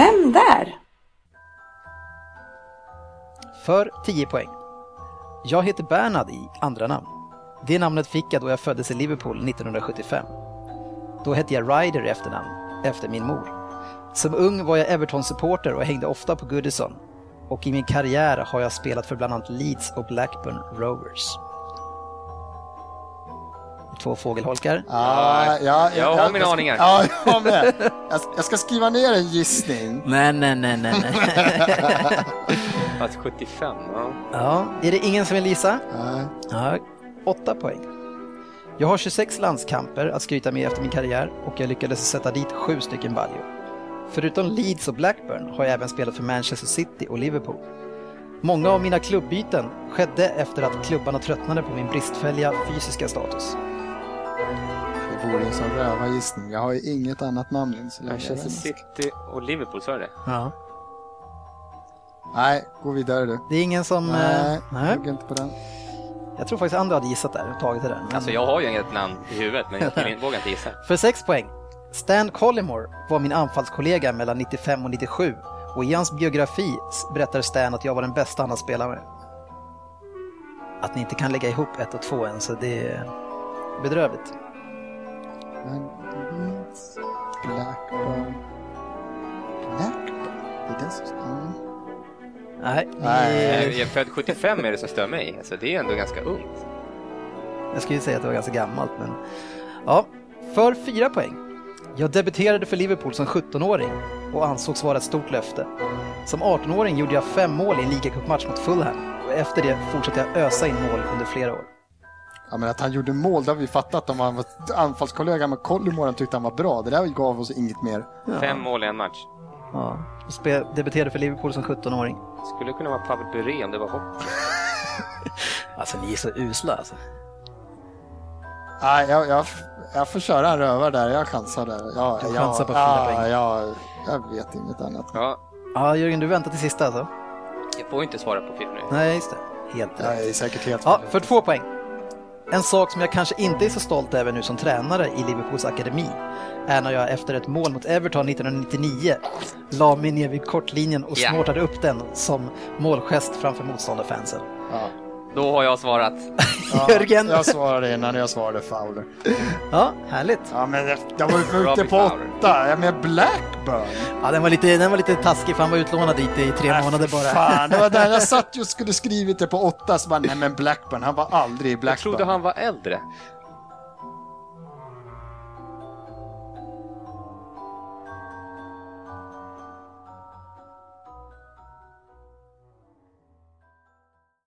Vem där? För 10 poäng. Jag heter Bernhard i andra namn. Det namnet fick jag då jag föddes i Liverpool 1975. Då hette jag Ryder i efternamn, efter min mor. Som ung var jag Everton-supporter och hängde ofta på Goodison. Och i min karriär har jag spelat för bland annat Leeds och Blackburn Rovers. Två fågelholkar. Ja, ja, jag har mina aningar. Ja, jag med. Jag, jag ska skriva ner en gissning. Nej, nej, nej, nej. nej. Att 75, ja. ja, är det ingen som vill gissa? Nej. Ja, åtta poäng. Jag har 26 landskamper att skryta med efter min karriär och jag lyckades sätta dit sju stycken baljor. Förutom Leeds och Blackburn har jag även spelat för Manchester City och Liverpool. Många av mina klubbyten skedde efter att klubbarna tröttnade på min bristfälliga fysiska status. Vore en sån rövargissning. Jag har ju inget annat namn än så länge. Manchester City och Liverpool, sa du det? Ja. Nej, gå vidare du. Det är ingen som... Nej, eh, nej. hugg inte på den. Jag tror faktiskt andra hade gissat där och tagit det där. Men- Alltså jag har ju inget namn i huvudet, men jag vågar inte gissa. För 6 poäng. Stan Collymore var min anfallskollega mellan 95 och 97 och i hans biografi berättar Stan att jag var den bästa han har spelat med. Att ni inte kan lägga ihop ett och två än, så det är bedrövligt. Men Leeds, Blackburn... Blackburn? Det är den som... Mm. Nej, Nej. Jag är född 75 är det som stör mig. Alltså det är ändå ganska ungt. jag skulle ju säga att det var ganska gammalt, men ja. För 4 poäng. Jag debuterade för Liverpool som 17-åring och ansågs vara ett stort löfte. Som 18-åring gjorde jag fem mål i en ligacupmatch mot Fulham och efter det fortsatte jag ösa in mål under flera år. Ja, men att han gjorde mål, det har vi fattat. Om han var anfallskollega med Collymore, han tyckte han var bra. Det där gav oss inget mer. Fem mål i en match. Ja, och spe- debuterade för Liverpool som 17-åring. Skulle kunna vara Pavel Bure om det var hockey. Alltså ni är så usla alltså. Nej, jag, jag, jag får köra en rövare där. Jag chansar där. Ja, Du ja, chansar på fyra ja, poäng. Ja, jag vet inget annat. Ja, Ja, Jörgen, du väntar till sista alltså? jag får inte svara på film nu. Nej, just det. Helt Jag rätt. är säkert helt Ja, för två poäng. En sak som jag kanske inte är så stolt över nu som tränare i Liverpools akademi är när jag efter ett mål mot Everton 1999 la mig ner vid kortlinjen och Ja. snortade upp den som målgest framför motståndarfansen. Ja. Då har jag svarat. Ja, Jörgen. Jag svarade innan jag svarade Fowler. Ja, härligt. Ja, men jag, jag var ju ute på åtta. Jag med Blackburn. Ja, den var lite, den var lite taskig för han var utlånad dit i tre Nej, månader fy bara. Fan, det var där jag satt och skulle skrivit det på åtta, så bara, nej men Blackburn, han var aldrig i Jag Blackburn. trodde han var äldre.